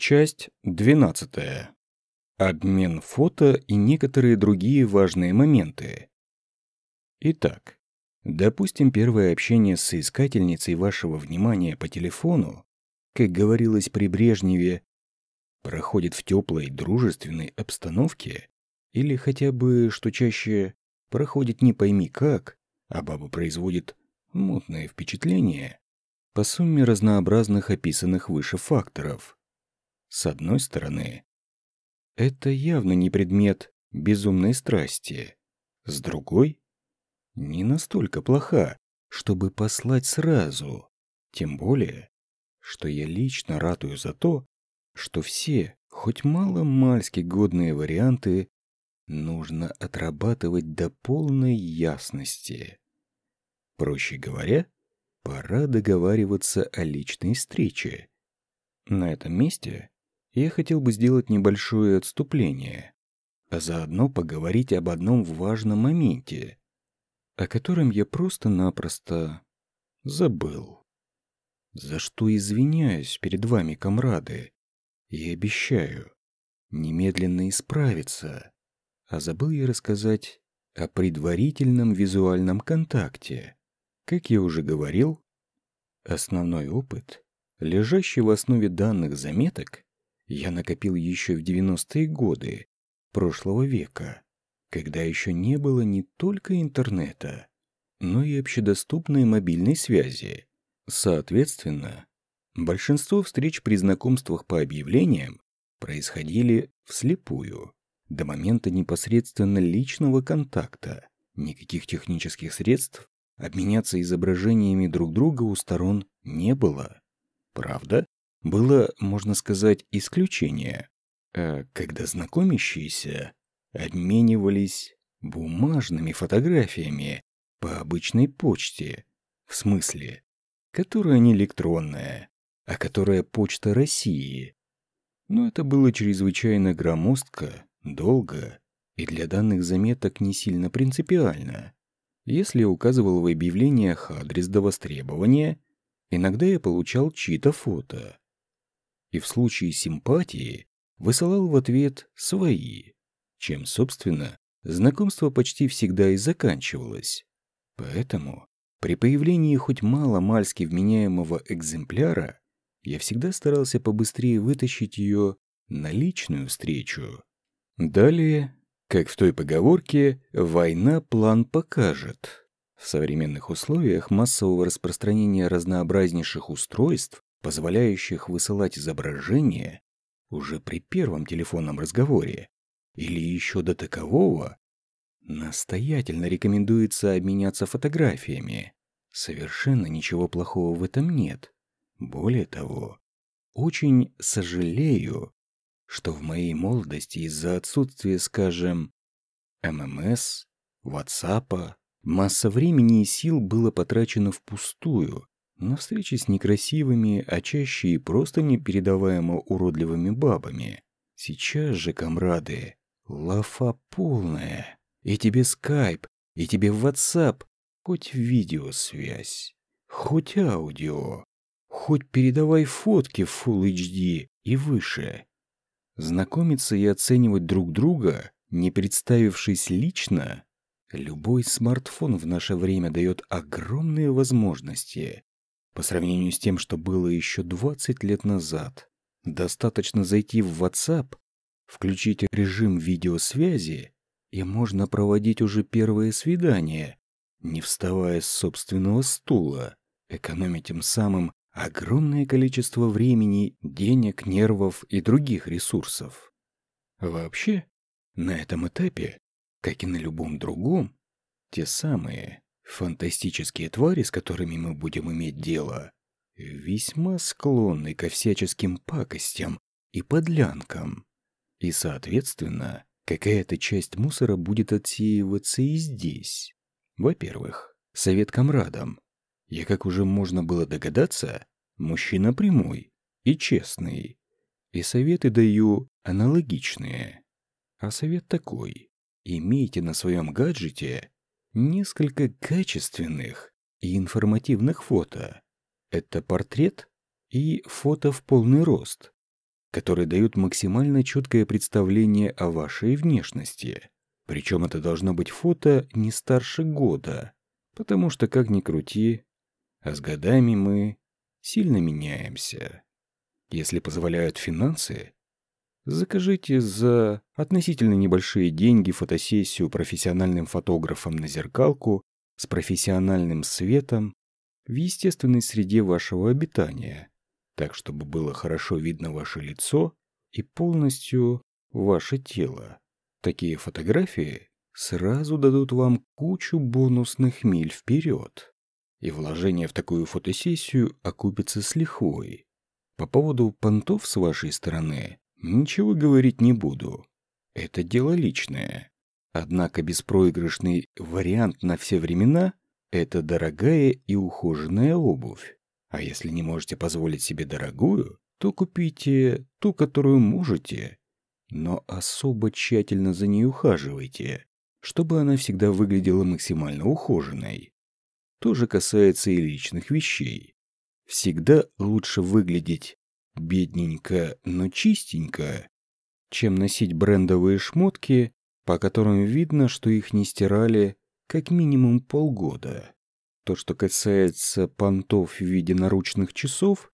Часть 12. Обмен фото и некоторые другие важные моменты. Итак, допустим, первое общение с соискательницей вашего внимания по телефону, как говорилось при Брежневе, проходит в теплой, дружественной обстановке, или хотя бы, что чаще, проходит не пойми как, а баба производит мутное впечатление по сумме разнообразных описанных выше факторов – с одной стороны, это явно не предмет безумной страсти. С другой, не настолько плоха, чтобы послать сразу. Тем более, что я лично ратую за то, что все, хоть мало-мальски годные варианты, нужно отрабатывать до полной ясности. Проще говоря, пора договариваться о личной встрече. На этом месте я хотел бы сделать небольшое отступление, а заодно поговорить об одном важном моменте, о котором я просто-напросто забыл. За что извиняюсь перед вами, комрады, и обещаю немедленно исправиться. А забыл я рассказать о предварительном визуальном контакте. Как я уже говорил, основной опыт, лежащий в основе данных заметок, я накопил еще в 90-е годы прошлого века, когда еще не было не только интернета, но и общедоступной мобильной связи. Соответственно, большинство встреч при знакомствах по объявлениям происходили вслепую, до момента непосредственно личного контакта. Никаких технических средств обменяться изображениями друг друга у сторон не было. Правда, было, можно сказать, исключение, а когда знакомящиеся обменивались бумажными фотографиями по обычной почте, в смысле, которая не электронная, а которая почта России. Но это было чрезвычайно громоздко, долго и для данных заметок не сильно принципиально. Если указывал в объявлениях адрес до востребования, иногда я получал чьи-то фото и в случае симпатии высылал в ответ свои, чем, собственно, знакомство почти всегда и заканчивалось. Поэтому при появлении хоть мало-мальски вменяемого экземпляра я всегда старался побыстрее вытащить ее на личную встречу. Далее, как в той поговорке, война план покажет. В современных условиях массового распространения разнообразнейших устройств позволяющих высылать изображения уже при первом телефонном разговоре или еще до такового, настоятельно рекомендуется обменяться фотографиями. Совершенно ничего плохого в этом нет. Более того, очень сожалею, что в моей молодости из-за отсутствия, скажем, ММС, Ватсапа, масса времени и сил было потрачено впустую на встречи с некрасивыми, а чаще и просто непередаваемо уродливыми бабами. Сейчас же, комрады, лафа полная. И тебе скайп, и тебе ватсап, хоть видеосвязь, хоть аудио, хоть передавай фотки в Full HD и выше. Знакомиться и оценивать друг друга, не представившись лично, любой смартфон в наше время дает огромные возможности. По сравнению с тем, что было еще 20 лет назад, достаточно зайти в WhatsApp, включить режим видеосвязи, и можно проводить уже первое свидание, не вставая с собственного стула, экономя тем самым огромное количество времени, денег, нервов и других ресурсов. Вообще, на этом этапе, как и на любом другом, те самые Фантастические твари, с которыми мы будем иметь дело, весьма склонны ко всяческим пакостям и подлянкам. И, соответственно, какая-то часть мусора будет отсеиваться и здесь. Во-первых, совет комрадам. Я, как уже можно было догадаться, мужчина прямой и честный. И советы даю аналогичные. А совет такой. Имейте на своем гаджете несколько качественных и информативных фото. Это портрет и фото в полный рост. которые дают максимально четкое представление о вашей внешности. Причем это должно быть фото не старше года, потому что, как ни крути, а с годами мы сильно меняемся. Если позволяют финансы, закажите за относительно небольшие деньги фотосессию профессиональным фотографом на зеркалку с профессиональным светом в естественной среде вашего обитания, так чтобы было хорошо видно ваше лицо и полностью ваше тело. Такие фотографии сразу дадут вам кучу бонусных миль вперед. И вложение в такую фотосессию окупится с лихвой. По поводу понтов с вашей стороны ничего говорить не буду. Это дело личное. Однако беспроигрышный вариант на все времена – это дорогая и ухоженная обувь. А если не можете позволить себе дорогую, то купите ту, которую можете, но особо тщательно за ней ухаживайте, чтобы она всегда выглядела максимально ухоженной. То же касается и личных вещей. Всегда лучше выглядеть бедненько, но чистенько, чем носить брендовые шмотки, по которым видно, что их не стирали как минимум полгода. То, что касается понтов в виде наручных часов,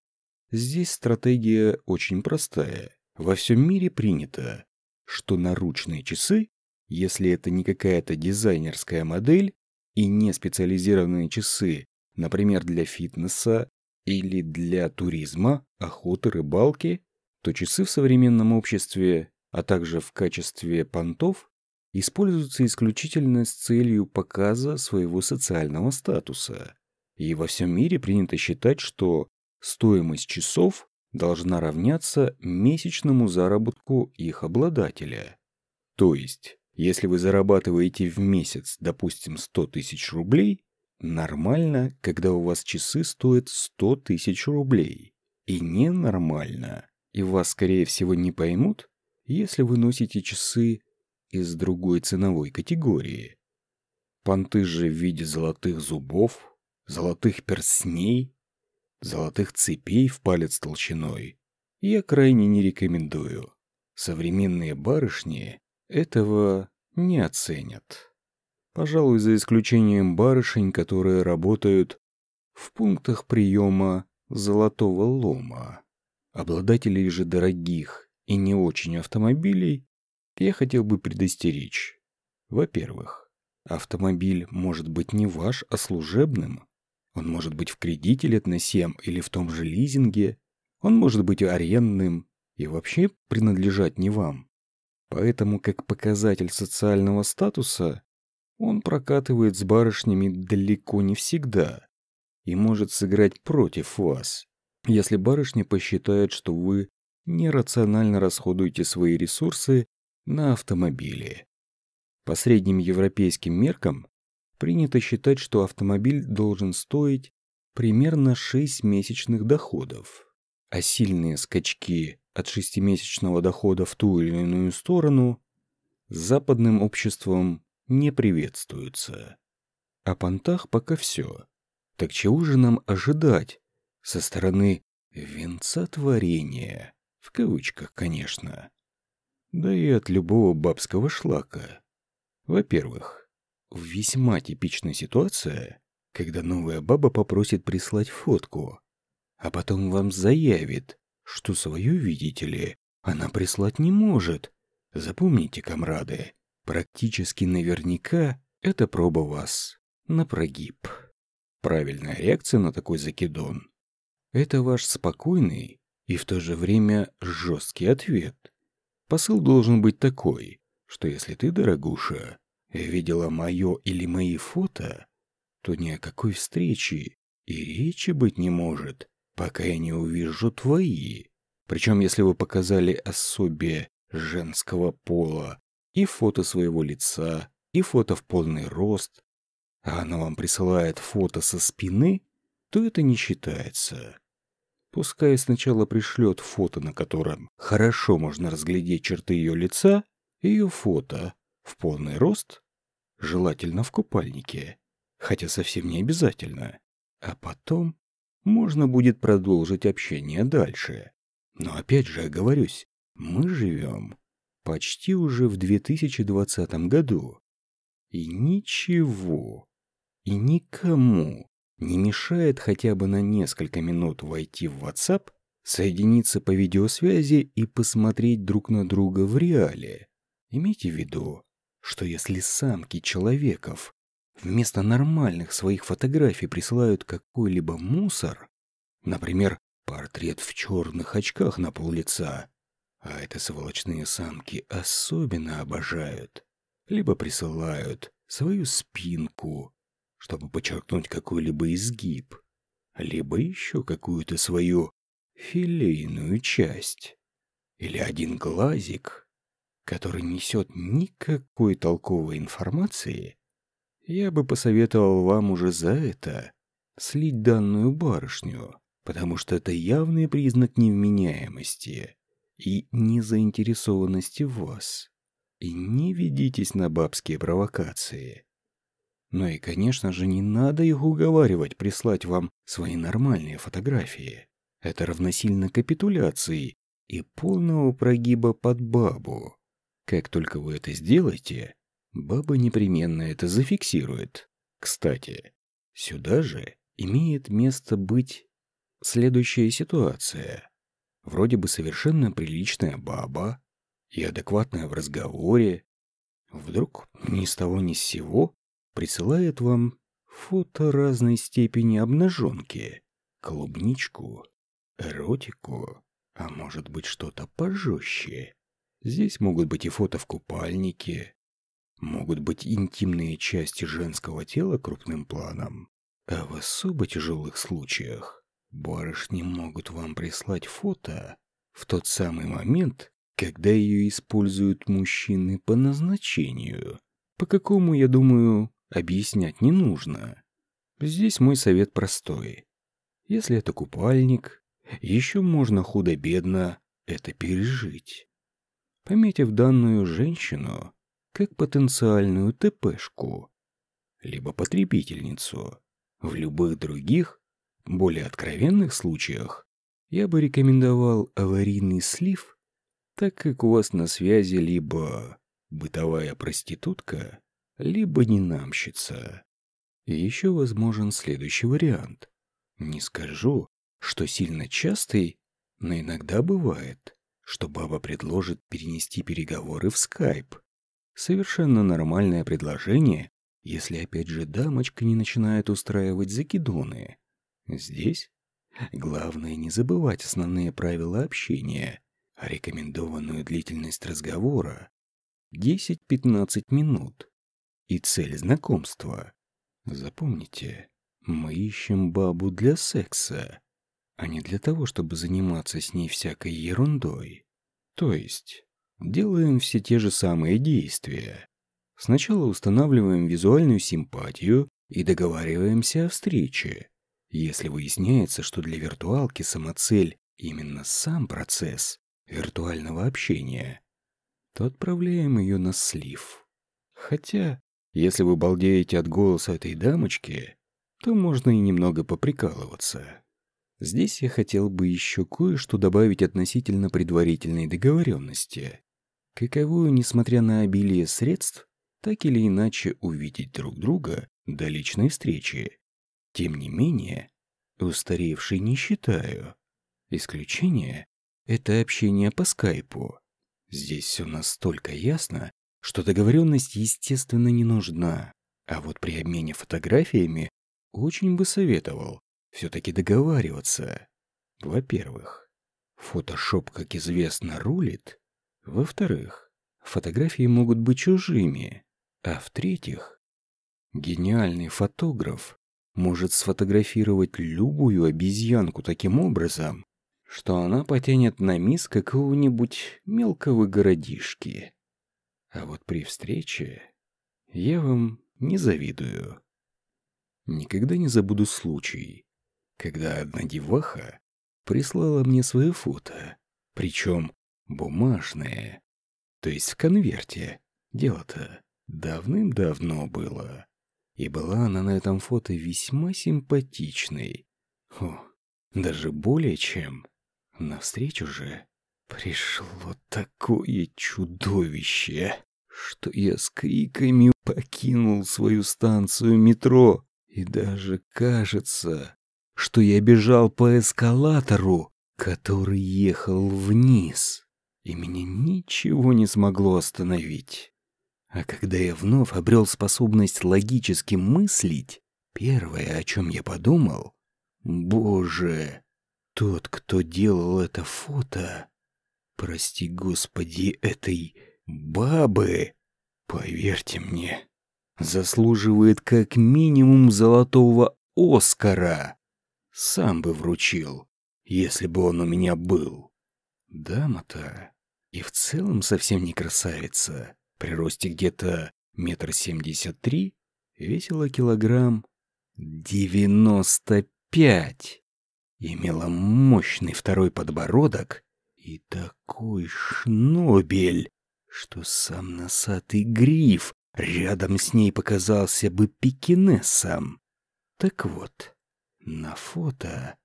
здесь стратегия очень простая. Во всем мире принято, что наручные часы, если это не какая-то дизайнерская модель и не специализированные часы, например, для фитнеса или для туризма, охоты, рыбалки, то часы в современном обществе, а также в качестве понтов, используются исключительно с целью показа своего социального статуса. И во всем мире принято считать, что стоимость часов должна равняться месячному заработку их обладателя. То есть, если вы зарабатываете в месяц, допустим, 100 тысяч рублей, нормально, когда у вас часы стоят 100 тысяч рублей. И ненормально, и вас, скорее всего, не поймут, если вы носите часы из другой ценовой категории. Понты же в виде золотых зубов, золотых перстней золотых цепей в палец толщиной я крайне не рекомендую. Современные барышни этого не оценят. Пожалуй, за исключением барышень, которые работают в пунктах приема золотого лома. Обладателей же дорогих и не очень автомобилей я хотел бы предостеречь. Во-первых, автомобиль может быть не ваш, а служебным, он может быть в кредите лет на 7 или в том же лизинге. Он может быть арендным и вообще принадлежать не вам. Поэтому, как показатель социального статуса, он прокатывает с барышнями далеко не всегда и может сыграть против вас, если барышня посчитает, что вы нерационально расходуете свои ресурсы на автомобили. По средним европейским меркам принято считать, что автомобиль должен стоить примерно 6 месячных доходов, а сильные скачки от шестимесячного дохода в ту или иную сторону западным обществом не приветствуются. О понтах пока все. Так чего же нам ожидать со стороны «венца творения»? В кавычках, конечно. Да и от любого бабского шлака. Во-первых, Весьма типичная ситуация, когда новая баба попросит прислать фотку, а потом вам заявит, что свою, видите ли, она прислать не может. Запомните, комрады, практически наверняка это проба вас на прогиб. Правильная реакция на такой закидон – это ваш спокойный и в то же время жесткий ответ. Посыл должен быть такой, что если ты, дорогуша, видела мое или мои фото, то ни о какой встрече и речи быть не может, пока я не увижу твои. Причем, если вы показали особе женского пола и фото своего лица, и фото в полный рост, а она вам присылает фото со спины, то это не считается. Пускай сначала пришлет фото, на котором хорошо можно разглядеть черты ее лица, ее фото в полный рост, желательно в купальнике, хотя совсем не обязательно. А потом можно будет продолжить общение дальше. Но опять же оговорюсь, мы живем почти уже в 2020 году. И ничего, и никому не мешает хотя бы на несколько минут войти в WhatsApp, соединиться по видеосвязи и посмотреть друг на друга в реале. Имейте в виду, что если самки человеков вместо нормальных своих фотографий присылают какой-либо мусор, например, портрет в черных очках на пол лица, а это сволочные самки особенно обожают, либо присылают свою спинку, чтобы подчеркнуть какой-либо изгиб, либо еще какую-то свою филейную часть, или один глазик, который несет никакой толковой информации, я бы посоветовал вам уже за это слить данную барышню, потому что это явный признак невменяемости и незаинтересованности в вас. И не ведитесь на бабские провокации. Ну и, конечно же, не надо их уговаривать прислать вам свои нормальные фотографии. Это равносильно капитуляции и полного прогиба под бабу. Как только вы это сделаете, баба непременно это зафиксирует. Кстати, сюда же имеет место быть следующая ситуация. Вроде бы совершенно приличная баба и адекватная в разговоре. Вдруг ни с того ни с сего присылает вам фото разной степени обнаженки, клубничку, эротику, а может быть что-то пожестче. Здесь могут быть и фото в купальнике, могут быть интимные части женского тела крупным планом, а в особо тяжелых случаях барышни могут вам прислать фото в тот самый момент, когда ее используют мужчины по назначению. По какому, я думаю, объяснять не нужно. Здесь мой совет простой. Если это купальник, еще можно худо-бедно это пережить. Пометив данную женщину как потенциальную ТПшку, либо потребительницу, в любых других, более откровенных случаях я бы рекомендовал аварийный слив, так как у вас на связи либо бытовая проститутка, либо ненамщица. Еще возможен следующий вариант. Не скажу, что сильно частый, но иногда бывает, что баба предложит перенести переговоры в скайп. Совершенно нормальное предложение, если опять же дамочка не начинает устраивать закидоны. Здесь главное не забывать основные правила общения, а рекомендованную длительность разговора 10-15 минут и цель знакомства. Запомните, мы ищем бабу для секса, а не для того, чтобы заниматься с ней всякой ерундой. То есть, делаем все те же самые действия. Сначала устанавливаем визуальную симпатию и договариваемся о встрече. Если выясняется, что для виртуалки самоцель именно сам процесс виртуального общения, то отправляем ее на слив. Хотя, если вы балдеете от голоса этой дамочки, то можно и немного поприкалываться. Здесь я хотел бы еще кое-что добавить относительно предварительной договоренности. Каковую, несмотря на обилие средств, так или иначе увидеть друг друга до личной встречи. Тем не менее, устаревший не считаю. Исключение — это общение по скайпу. Здесь все настолько ясно, что договоренность, естественно, не нужна. А вот при обмене фотографиями очень бы советовал все-таки договариваться. Во-первых, фотошоп, как известно, рулит. Во-вторых, фотографии могут быть чужими. А в-третьих, гениальный фотограф может сфотографировать любую обезьянку таким образом, что она потянет на мисс какого-нибудь мелкого городишки. А вот при встрече я вам не завидую. Никогда не забуду случай, когда одна деваха прислала мне свое фото, причем бумажное, то есть в конверте. Дело-то давным-давно было. И была она на этом фото весьма симпатичной. О, даже более чем. Навстречу же пришло такое чудовище, что я с криками покинул свою станцию метро. И даже кажется, что я бежал по эскалатору, который ехал вниз, и меня ничего не смогло остановить. А когда я вновь обрел способность логически мыслить, первое, о чем я подумал, «Боже, тот, кто делал это фото, прости господи, этой бабы, поверьте мне, заслуживает как минимум золотого Оскара. Сам бы вручил, если бы он у меня был. Дама-то и в целом совсем не красавица. При росте где-то метр семьдесят три, весила килограмм девяносто пять. Имела мощный второй подбородок и такой шнобель, что сам носатый гриф рядом с ней показался бы пекинесом. Так вот, на фото...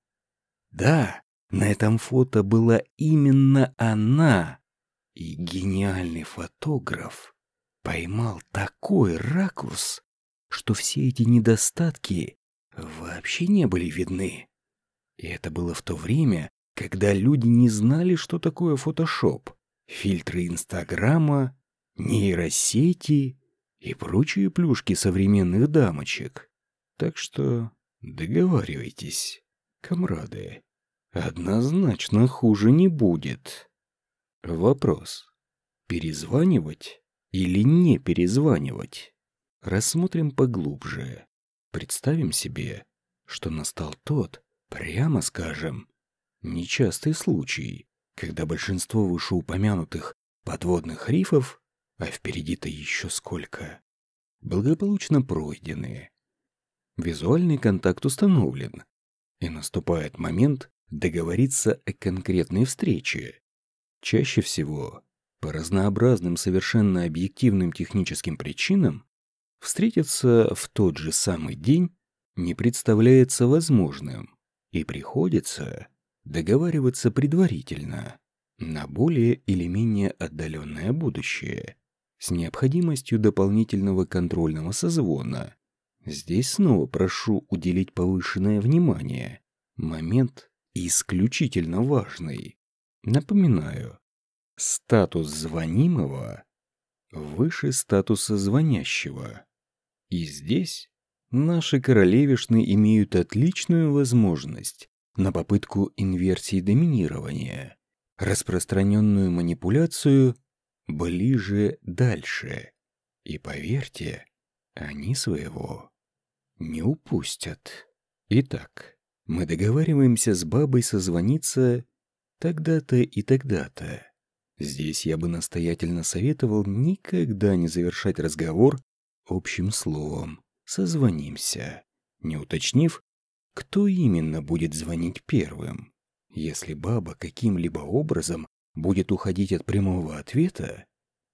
Да, на этом фото была именно она. И гениальный фотограф поймал такой ракурс, что все эти недостатки вообще не были видны. И это было в то время, когда люди не знали, что такое фотошоп, фильтры Инстаграма, нейросети и прочие плюшки современных дамочек. Так что договаривайтесь, комрады. Однозначно хуже не будет. Вопрос. Перезванивать или не перезванивать? Рассмотрим поглубже. Представим себе, что настал тот, прямо скажем, нечастый случай, когда большинство вышеупомянутых подводных рифов, а впереди-то еще сколько, благополучно пройдены. Визуальный контакт установлен, и наступает момент договориться о конкретной встрече. Чаще всего, по разнообразным совершенно объективным техническим причинам, встретиться в тот же самый день не представляется возможным, и приходится договариваться предварительно на более или менее отдаленное будущее с необходимостью дополнительного контрольного созвона. Здесь снова прошу уделить повышенное внимание. Момент исключительно важный. Напоминаю, статус звонимого выше статуса звонящего. И здесь наши королевишны имеют отличную возможность на попытку инверсии доминирования, распространенную манипуляцию ближе дальше. И поверьте, они своего не упустят. Итак, мы договариваемся с бабой созвониться тогда-то и тогда-то. Здесь я бы настоятельно советовал никогда не завершать разговор общим словом «созвонимся», не уточнив, кто именно будет звонить первым. Если баба каким-либо образом будет уходить от прямого ответа,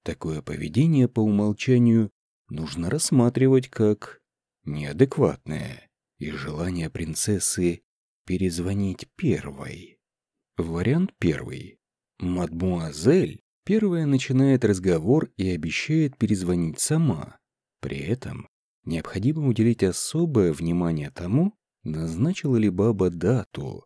такое поведение по умолчанию нужно рассматривать как неадекватное и желание принцессы перезвонить первой. Вариант первый. Мадмуазель первая начинает разговор и обещает перезвонить сама. При этом необходимо уделить особое внимание тому, назначила ли баба дату,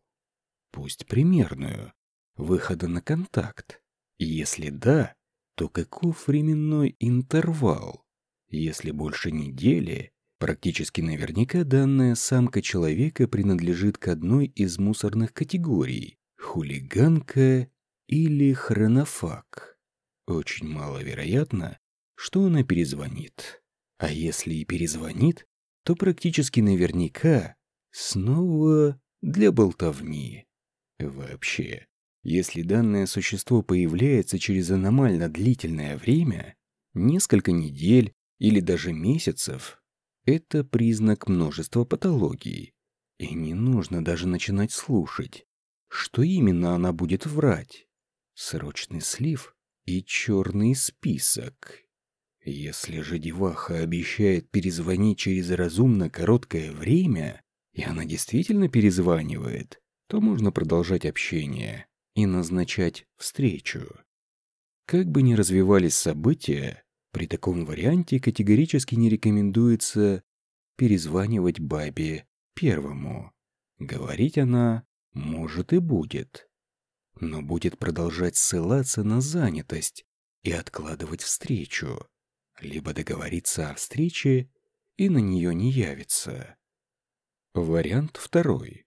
пусть примерную, выхода на контакт. Если да, то каков временной интервал? Если больше недели, Практически наверняка данная самка человека принадлежит к одной из мусорных категорий – хулиганка или хронофаг. Очень маловероятно, что она перезвонит. А если и перезвонит, то практически наверняка снова для болтовни. Вообще, если данное существо появляется через аномально длительное время, несколько недель или даже месяцев, это признак множества патологий. И не нужно даже начинать слушать, что именно она будет врать. Срочный слив и черный список. Если же деваха обещает перезвонить через разумно короткое время, и она действительно перезванивает, то можно продолжать общение. и назначать встречу. Как бы ни развивались события, при таком варианте категорически не рекомендуется перезванивать бабе первому. Говорить она, может, и будет. Но будет продолжать ссылаться на занятость и откладывать встречу. Либо договориться о встрече и на нее не явится. Вариант второй.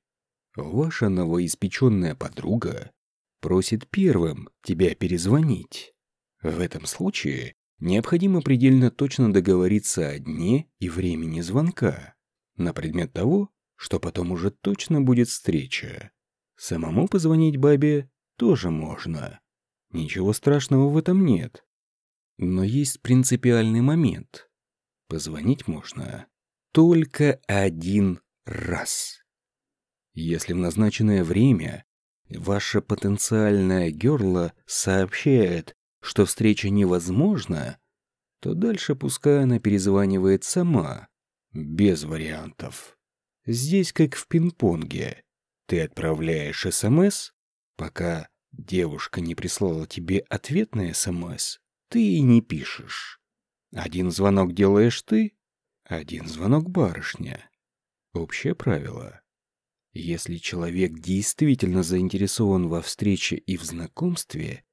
Ваша новоиспеченная подруга просит первым тебя перезвонить. В этом случае необходимо предельно точно договориться о дне и времени звонка на предмет того, что потом уже точно будет встреча. Самому позвонить бабе тоже можно. Ничего страшного в этом нет. Но есть принципиальный момент. Позвонить можно только один раз. Если в назначенное время ваша потенциальная герла сообщает, что встреча невозможна, то дальше пускай она перезванивает сама, без вариантов. Здесь как в пинг-понге. Ты отправляешь СМС, пока девушка не прислала тебе ответ на СМС, ты и не пишешь. Один звонок делаешь ты, один звонок барышня. Общее правило. Если человек действительно заинтересован во встрече и в знакомстве,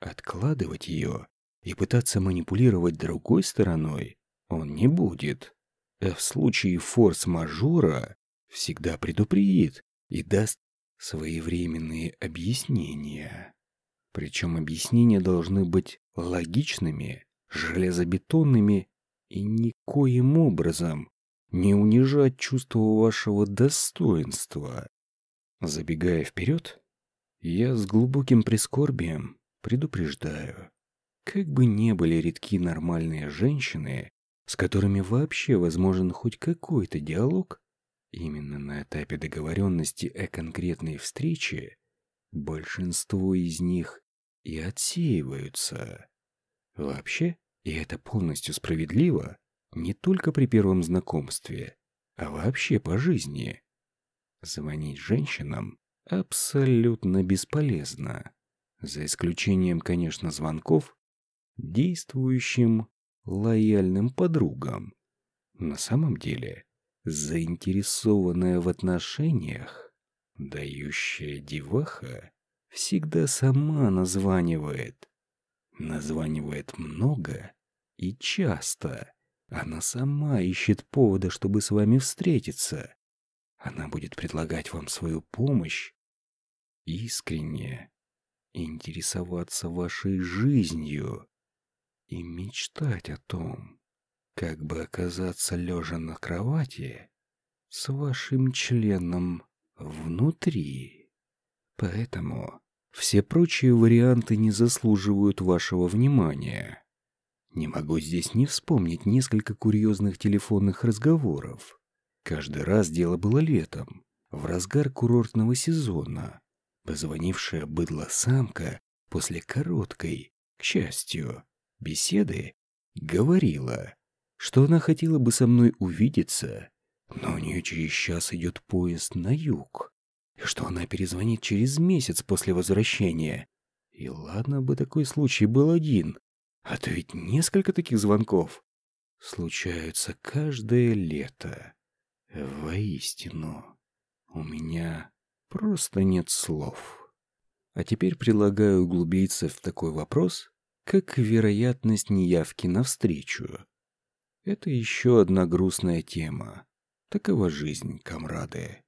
откладывать ее и пытаться манипулировать другой стороной он не будет. А в случае форс-мажора всегда предупредит и даст своевременные объяснения. Причем объяснения должны быть логичными, железобетонными и никоим образом не унижать чувство вашего достоинства. Забегая вперед, я с глубоким прискорбием предупреждаю, как бы не были редки нормальные женщины, с которыми вообще возможен хоть какой-то диалог, именно на этапе договоренности о конкретной встрече большинство из них и отсеиваются. Вообще, и это полностью справедливо, не только при первом знакомстве, а вообще по жизни. Звонить женщинам абсолютно бесполезно, за исключением, конечно, звонков действующим лояльным подругам. На самом деле, заинтересованная в отношениях, дающая деваха, всегда сама названивает. Названивает много и часто. Она сама ищет повода, чтобы с вами встретиться. Она будет предлагать вам свою помощь, искренне интересоваться вашей жизнью и мечтать о том, как бы оказаться лежа на кровати с вашим членом внутри. Поэтому все прочие варианты не заслуживают вашего внимания. Не могу здесь не вспомнить несколько курьезных телефонных разговоров. Каждый раз дело было летом, в разгар курортного сезона. Позвонившая быдло-самка после короткой, к счастью, беседы говорила, что она хотела бы со мной увидеться, но у нее через час идет поезд на юг, и что она перезвонит через месяц после возвращения. И ладно бы такой случай был один, а то ведь несколько таких звонков случаются каждое лето. Воистину, у меня просто нет слов. А теперь предлагаю углубиться в такой вопрос, как вероятность неявки на встречу. Это еще одна грустная тема. Такова жизнь, комрады.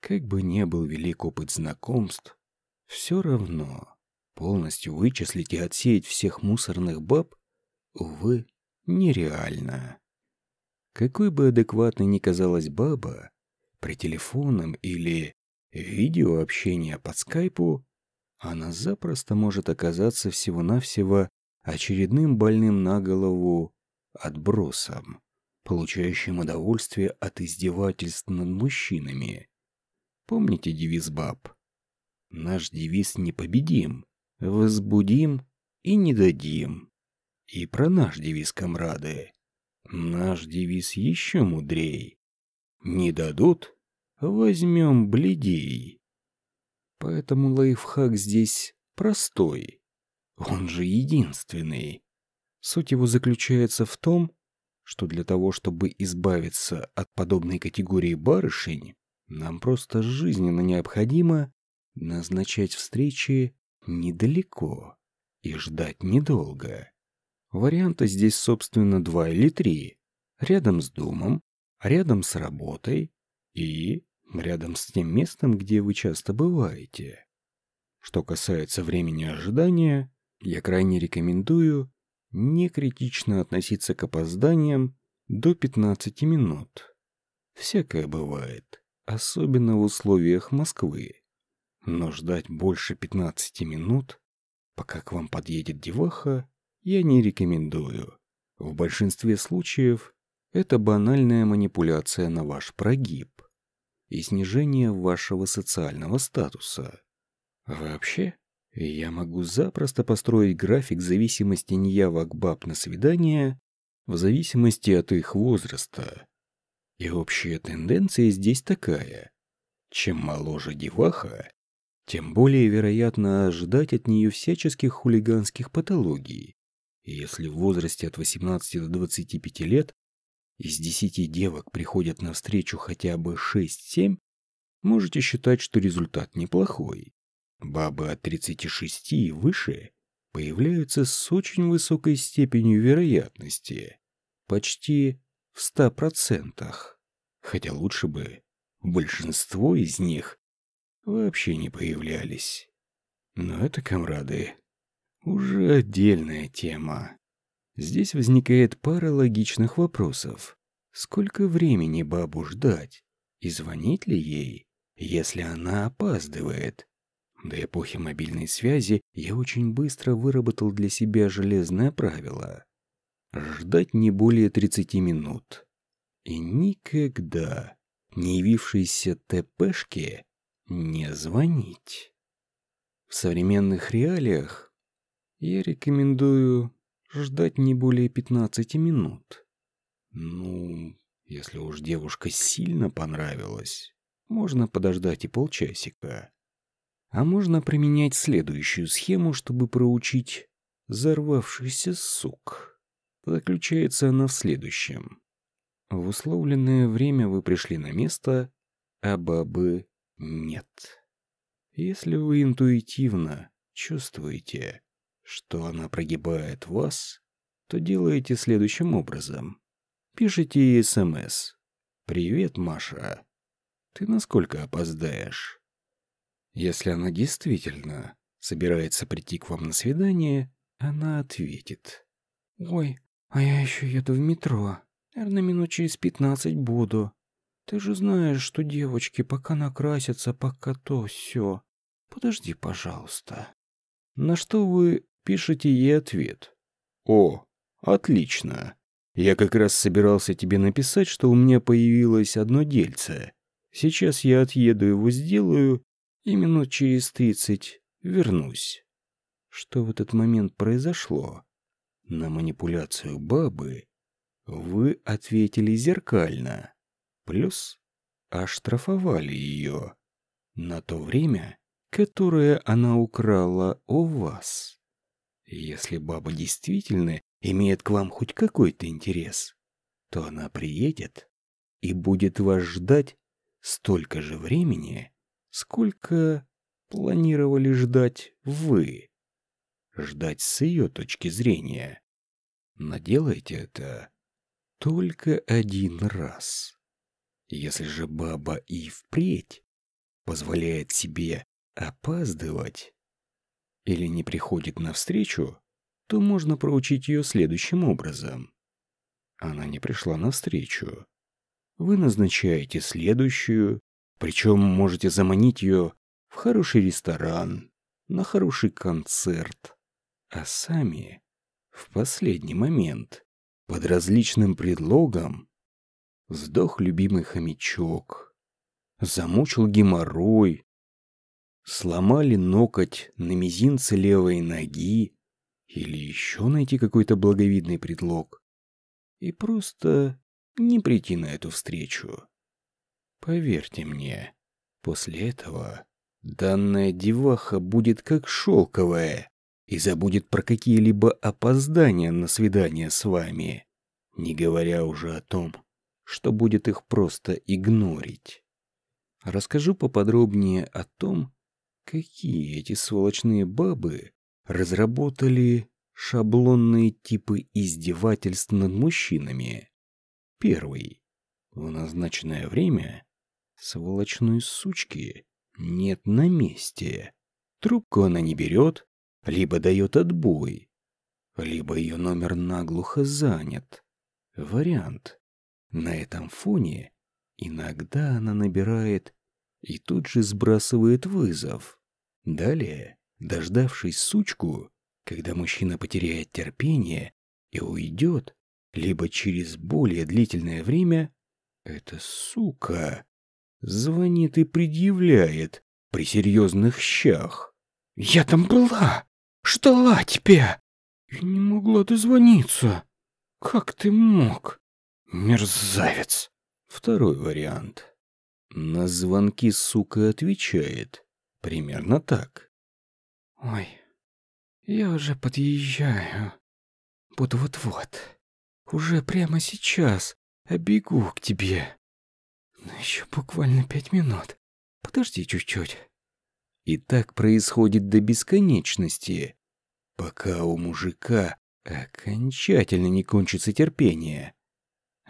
Как бы не был велик опыт знакомств, все равно Полностью вычислить и отсеять всех мусорных баб, увы, нереально. Какой бы адекватной ни казалась баба, при телефонном или видеообщении по скайпу, она запросто может оказаться всего-навсего очередным больным на голову отбросом, получающим удовольствие от издевательств над мужчинами. Помните девиз баб? Наш девиз непобедим, возбудим и не дадим. И про наш девиз, комрады. Наш девиз еще мудрей. Не дадут — возьмем бледей. Поэтому лайфхак здесь простой. Он же единственный. Суть его заключается в том, что для того, чтобы избавиться от подобной категории барышень, нам просто жизненно необходимо назначать встречи недалеко и ждать недолго. Варианта здесь, собственно, два или три. Рядом с домом, рядом с работой и рядом с тем местом, где вы часто бываете. Что касается времени ожидания, я крайне рекомендую не критично относиться к опозданиям до 15 минут. Всякое бывает, особенно в условиях Москвы. Но ждать больше 15 минут, пока к вам подъедет деваха, я не рекомендую. В большинстве случаев это банальная манипуляция на ваш прогиб и снижение вашего социального статуса. Вообще, я могу запросто построить график зависимости неявок баб на свидание в зависимости от их возраста. И общая тенденция здесь такая. Чем моложе деваха, тем более вероятно ожидать от нее всяческих хулиганских патологий. Если в возрасте от 18 до 25 лет из 10 девок приходят навстречу хотя бы 6-7, можете считать, что результат неплохой. Бабы от 36 и выше появляются с очень высокой степенью вероятности, почти в 100%. Хотя лучше бы большинство из них вообще не появлялись. Но это, комрады, уже отдельная тема. Здесь возникает пара логичных вопросов. Сколько времени бабу ждать? И звонить ли ей, если она опаздывает? До эпохи мобильной связи я очень быстро выработал для себя железное правило. Ждать не более 30 минут. И никогда не явившейся ТПшке не звонить. В современных реалиях я рекомендую ждать не более 15 минут. Ну, если уж девушка сильно понравилась, можно подождать и полчасика. А можно применять следующую схему, чтобы проучить взорвавшийся сук. Заключается она в следующем. В условленное время вы пришли на место, а бабы нет. Если вы интуитивно чувствуете, что она прогибает вас, то делаете следующим образом. Пишите ей СМС. «Привет, Маша. Ты насколько опоздаешь?» Если она действительно собирается прийти к вам на свидание, она ответит. «Ой, а я еще еду в метро. Наверное, минут через пятнадцать буду. Ты же знаешь, что девочки пока накрасятся, пока то все. Подожди, пожалуйста». На что вы пишете ей ответ. «О, отлично. Я как раз собирался тебе написать, что у меня появилось одно дельце. Сейчас я отъеду его сделаю, и минут через тридцать вернусь». Что в этот момент произошло? На манипуляцию бабы вы ответили зеркально. Плюс оштрафовали ее на то время, которое она украла у вас. Если баба действительно имеет к вам хоть какой-то интерес, то она приедет и будет вас ждать столько же времени, сколько планировали ждать вы. Ждать с ее точки зрения. Но делайте это только один раз. Если же баба и впредь позволяет себе опаздывать, или не приходит навстречу, то можно проучить ее следующим образом. Она не пришла навстречу. Вы назначаете следующую, причем можете заманить ее в хороший ресторан, на хороший концерт, а сами в последний момент под различным предлогом сдох любимый хомячок, замучил геморрой, сломали ноготь на мизинце левой ноги или еще найти какой-то благовидный предлог и просто не прийти на эту встречу. Поверьте мне, после этого Данная деваха будет как шелковая и забудет про какие-либо опоздания на свидание с вами, не говоря уже о том, что будет их просто игнорить. Расскажу поподробнее о том, какие эти сволочные бабы разработали шаблонные типы издевательств над мужчинами. Первый. В назначенное время сволочной сучки нет на месте. Трубку она не берет, либо дает отбой, либо ее номер наглухо занят. Вариант. На этом фоне иногда она набирает и тут же сбрасывает вызов. Далее, дождавшись сучку, когда мужчина потеряет терпение и уйдет, либо через более длительное время, эта сука звонит и предъявляет при серьезных щах. «Я там была! Ждала тебя! И не могла дозвониться! Как ты мог? Мерзавец!» Второй вариант. На звонки сука отвечает. Примерно так. «Ой, я уже подъезжаю. Буду вот-вот. Уже прямо сейчас. Бегу к тебе. Но еще буквально пять минут. Подожди чуть-чуть». И так происходит до бесконечности, пока у мужика окончательно не кончится терпение.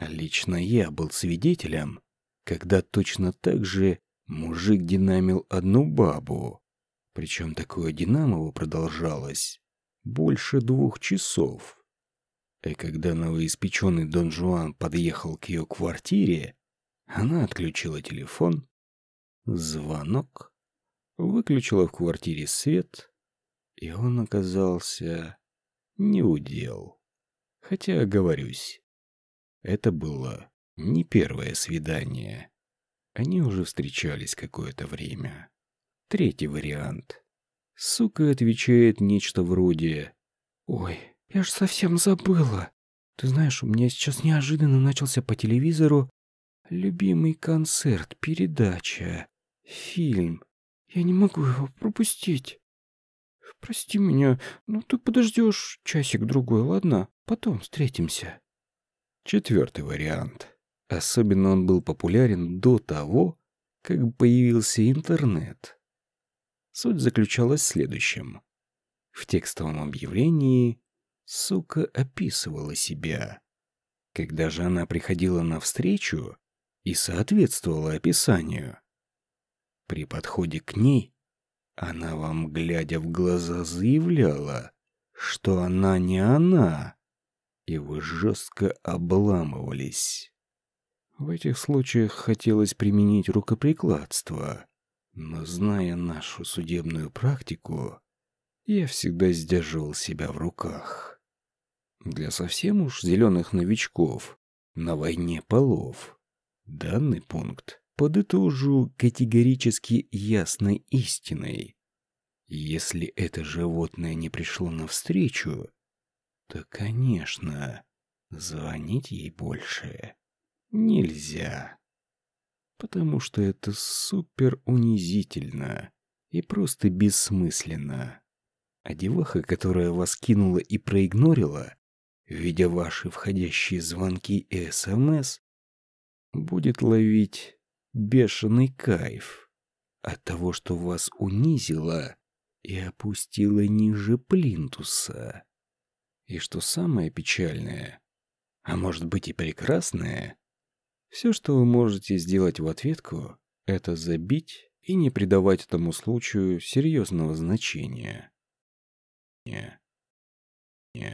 Лично я был свидетелем, когда точно так же мужик динамил одну бабу. Причем такое динамово продолжалось больше двух часов. И когда новоиспеченный Дон Жуан подъехал к ее квартире, она отключила телефон, звонок, выключила в квартире свет, и он оказался не удел. Хотя, оговорюсь, это было не первое свидание. Они уже встречались какое-то время. Третий вариант. Сука отвечает нечто вроде «Ой, я ж совсем забыла. Ты знаешь, у меня сейчас неожиданно начался по телевизору любимый концерт, передача, фильм. Я не могу его пропустить. Прости меня, но ты подождешь часик-другой, ладно? Потом встретимся». Четвертый вариант. Особенно он был популярен до того, как появился интернет. Суть заключалась в следующем. В текстовом объявлении сука описывала себя. Когда же она приходила на встречу и соответствовала описанию, при подходе к ней она вам, глядя в глаза, заявляла, что она не она, и вы жестко обламывались. В этих случаях хотелось применить рукоприкладство, но зная нашу судебную практику, я всегда сдерживал себя в руках. Для совсем уж зеленых новичков на войне полов данный пункт подытожу категорически ясной истиной. Если это животное не пришло навстречу, то, конечно, звонить ей больше нельзя потому что это супер унизительно и просто бессмысленно. А деваха, которая вас кинула и проигнорила, видя ваши входящие звонки и СМС, будет ловить бешеный кайф от того, что вас унизила и опустила ниже плинтуса. И что самое печальное, а может быть и прекрасное, все, что вы можете сделать в ответку, это забить и не придавать этому случаю серьезного значения. Не. Не.